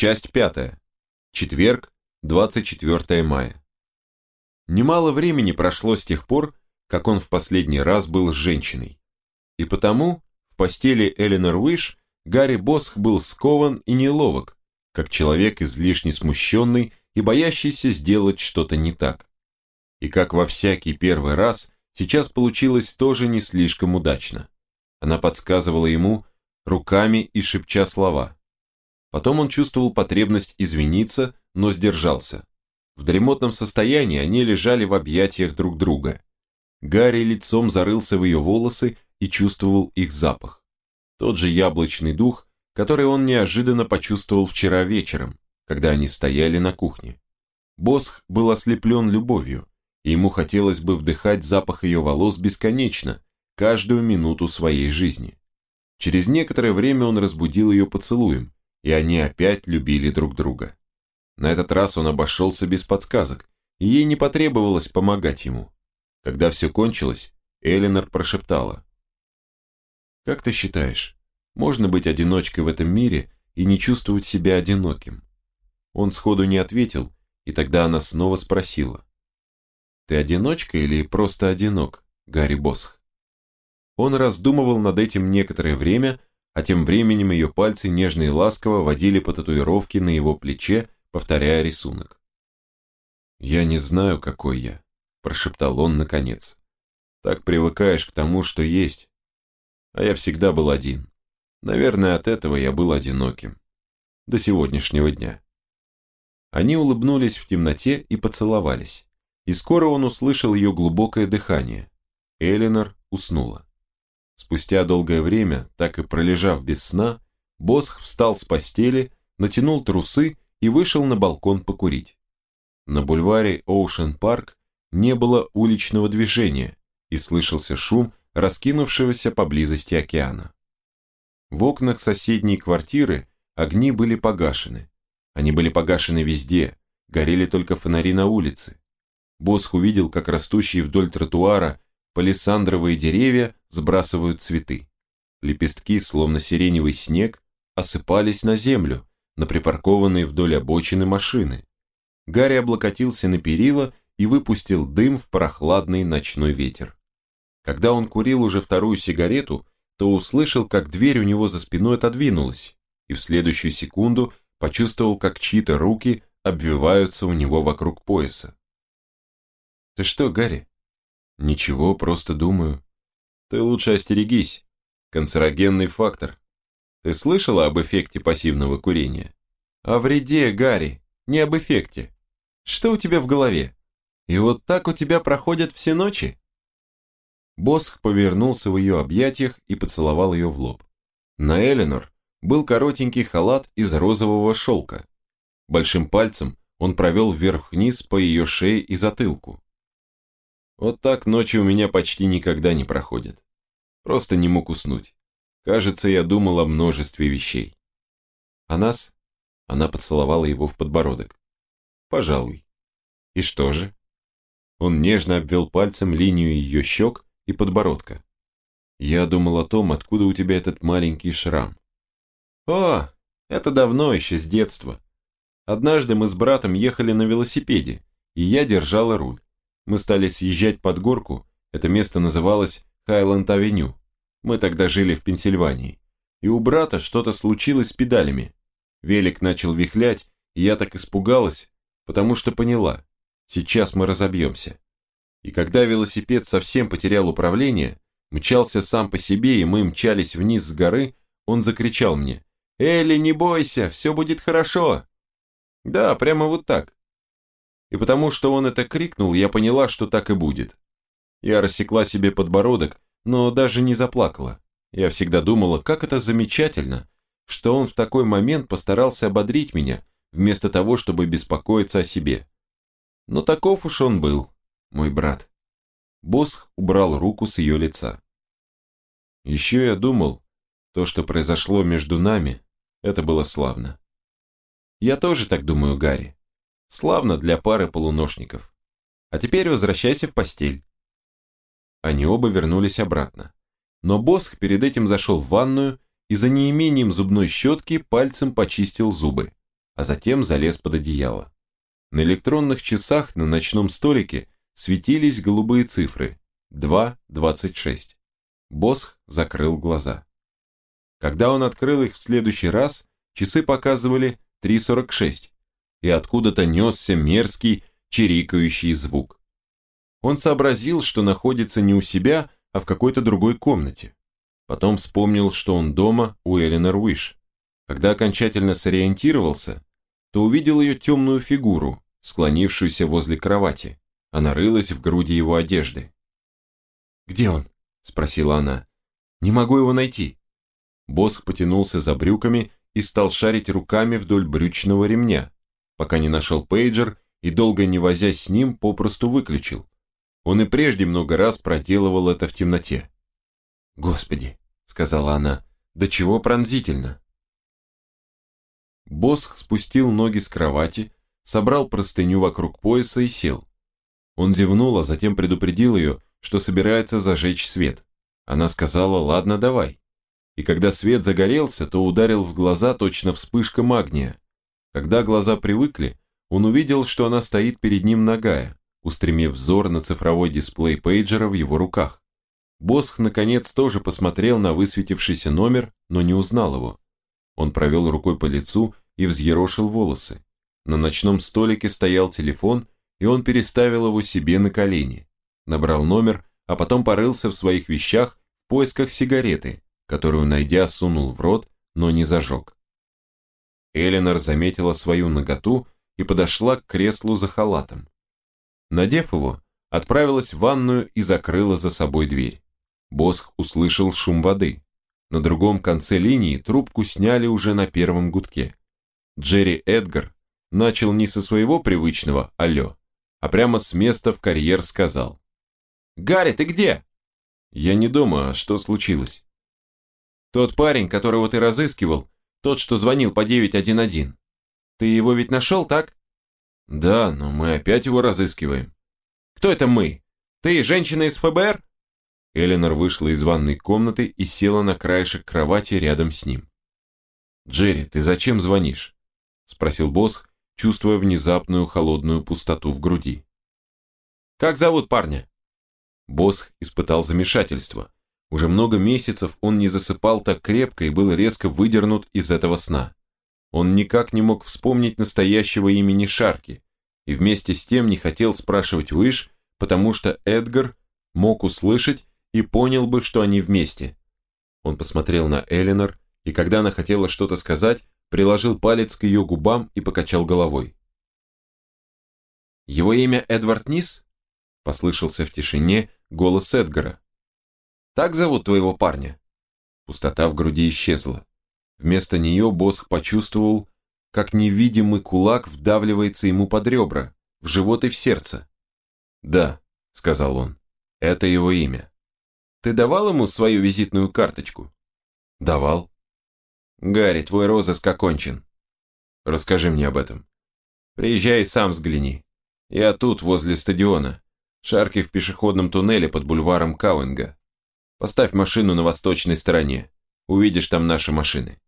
Часть пятая. Четверг, 24 мая. Немало времени прошло с тех пор, как он в последний раз был с женщиной. И потому в постели Эленор Уиш Гарри Босх был скован и неловок, как человек излишне смущенный и боящийся сделать что-то не так. И как во всякий первый раз, сейчас получилось тоже не слишком удачно. Она подсказывала ему руками и шепча слова – Потом он чувствовал потребность извиниться, но сдержался. В дремотном состоянии они лежали в объятиях друг друга. Гарри лицом зарылся в ее волосы и чувствовал их запах. Тот же яблочный дух, который он неожиданно почувствовал вчера вечером, когда они стояли на кухне. Босх был ослеплен любовью, и ему хотелось бы вдыхать запах ее волос бесконечно, каждую минуту своей жизни. Через некоторое время он разбудил ее поцелуем, и они опять любили друг друга. На этот раз он обошелся без подсказок, и ей не потребовалось помогать ему. Когда все кончилось, Эленор прошептала. «Как ты считаешь, можно быть одиночкой в этом мире и не чувствовать себя одиноким?» Он сходу не ответил, и тогда она снова спросила. «Ты одиночка или просто одинок, Гарри Босх?» Он раздумывал над этим некоторое время, а тем временем ее пальцы нежно и ласково водили по татуировке на его плече, повторяя рисунок. «Я не знаю, какой я», – прошептал он наконец. «Так привыкаешь к тому, что есть. А я всегда был один. Наверное, от этого я был одиноким. До сегодняшнего дня». Они улыбнулись в темноте и поцеловались. И скоро он услышал ее глубокое дыхание. Эленор уснула. Спустя долгое время, так и пролежав без сна, Босх встал с постели, натянул трусы и вышел на балкон покурить. На бульваре Оушен Парк не было уличного движения и слышался шум раскинувшегося поблизости океана. В окнах соседней квартиры огни были погашены. Они были погашены везде, горели только фонари на улице. Босх увидел, как растущие вдоль тротуара палисандровые деревья сбрасывают цветы. Лепестки, словно сиреневый снег, осыпались на землю, на припаркованные вдоль обочины машины. Гарри облокотился на перила и выпустил дым в прохладный ночной ветер. Когда он курил уже вторую сигарету, то услышал, как дверь у него за спиной отодвинулась, и в следующую секунду почувствовал, как чьи-то руки обвиваются у него вокруг пояса. «Ты что, Гарри?» Ничего, просто думаю. Ты лучше остерегись. Канцерогенный фактор. Ты слышала об эффекте пассивного курения? О вреде, Гарри, не об эффекте. Что у тебя в голове? И вот так у тебя проходят все ночи? Босх повернулся в ее объятиях и поцеловал ее в лоб. На Эленор был коротенький халат из розового шелка. Большим пальцем он провел вверх-вниз по ее шее и затылку. Вот так ночи у меня почти никогда не проходят. Просто не мог уснуть. Кажется, я думал о множестве вещей. А нас? Она поцеловала его в подбородок. Пожалуй. И что же? Он нежно обвел пальцем линию ее щек и подбородка. Я думал о том, откуда у тебя этот маленький шрам. О, это давно, еще с детства. Однажды мы с братом ехали на велосипеде, и я держала руль. Мы стали съезжать под горку, это место называлось Хайленд-авеню. Мы тогда жили в Пенсильвании. И у брата что-то случилось с педалями. Велик начал вихлять, и я так испугалась, потому что поняла, сейчас мы разобьемся. И когда велосипед совсем потерял управление, мчался сам по себе, и мы мчались вниз с горы, он закричал мне, «Элли, не бойся, все будет хорошо!» Да, прямо вот так и потому что он это крикнул, я поняла, что так и будет. Я рассекла себе подбородок, но даже не заплакала. Я всегда думала, как это замечательно, что он в такой момент постарался ободрить меня, вместо того, чтобы беспокоиться о себе. Но таков уж он был, мой брат. Босх убрал руку с ее лица. Еще я думал, то, что произошло между нами, это было славно. Я тоже так думаю, Гарри. Славно для пары полуношников. А теперь возвращайся в постель. Они оба вернулись обратно. Но Босх перед этим зашел в ванную и за неимением зубной щетки пальцем почистил зубы. а затем залез под одеяло. На электронных часах на ночном столике светились голубые цифры 2.26. Босх закрыл глаза. Когда он открыл их в следующий раз, часы показывали 3.46, и откуда-то несся мерзкий, чирикающий звук. Он сообразил, что находится не у себя, а в какой-то другой комнате. Потом вспомнил, что он дома у Эленор Уиш. Когда окончательно сориентировался, то увидел ее темную фигуру, склонившуюся возле кровати. Она рылась в груди его одежды. «Где он?» – спросила она. «Не могу его найти». Босх потянулся за брюками и стал шарить руками вдоль брючного ремня, пока не нашел пейджер и, долго не возясь с ним, попросту выключил. Он и прежде много раз проделывал это в темноте. «Господи», — сказала она, — «до чего пронзительно». Босх спустил ноги с кровати, собрал простыню вокруг пояса и сел. Он зевнул, а затем предупредил ее, что собирается зажечь свет. Она сказала «Ладно, давай». И когда свет загорелся, то ударил в глаза точно вспышка магния. Когда глаза привыкли, он увидел, что она стоит перед ним нагая, устремив взор на цифровой дисплей пейджера в его руках. Босх, наконец, тоже посмотрел на высветившийся номер, но не узнал его. Он провел рукой по лицу и взъерошил волосы. На ночном столике стоял телефон, и он переставил его себе на колени. Набрал номер, а потом порылся в своих вещах в поисках сигареты, которую, найдя, сунул в рот, но не зажег. Эленор заметила свою наготу и подошла к креслу за халатом. Надев его, отправилась в ванную и закрыла за собой дверь. Босх услышал шум воды. На другом конце линии трубку сняли уже на первом гудке. Джерри Эдгар начал не со своего привычного «Алло», а прямо с места в карьер сказал. «Гарри, ты где?» «Я не дома, а что случилось?» «Тот парень, которого ты разыскивал, тот, что звонил по 911. Ты его ведь нашел, так?» «Да, но мы опять его разыскиваем». «Кто это мы? Ты женщина из ФБР?» Эленор вышла из ванной комнаты и села на краешек кровати рядом с ним. «Джерри, ты зачем звонишь?» – спросил Босх, чувствуя внезапную холодную пустоту в груди. «Как зовут парня?» Босх испытал замешательство. Уже много месяцев он не засыпал так крепко и был резко выдернут из этого сна. Он никак не мог вспомнить настоящего имени Шарки, и вместе с тем не хотел спрашивать Уиш, потому что Эдгар мог услышать и понял бы, что они вместе. Он посмотрел на Эленор, и когда она хотела что-то сказать, приложил палец к ее губам и покачал головой. «Его имя Эдвард Нис?» – послышался в тишине голос Эдгара. «Так зовут твоего парня?» Пустота в груди исчезла. Вместо нее Босх почувствовал, как невидимый кулак вдавливается ему под ребра, в живот и в сердце. «Да», — сказал он, — «это его имя». «Ты давал ему свою визитную карточку?» «Давал». «Гарри, твой розыск окончен». «Расскажи мне об этом». «Приезжай сам взгляни. Я тут, возле стадиона. Шарки в пешеходном туннеле под бульваром Кауинга. Поставь машину на восточной стороне. Увидишь там наши машины».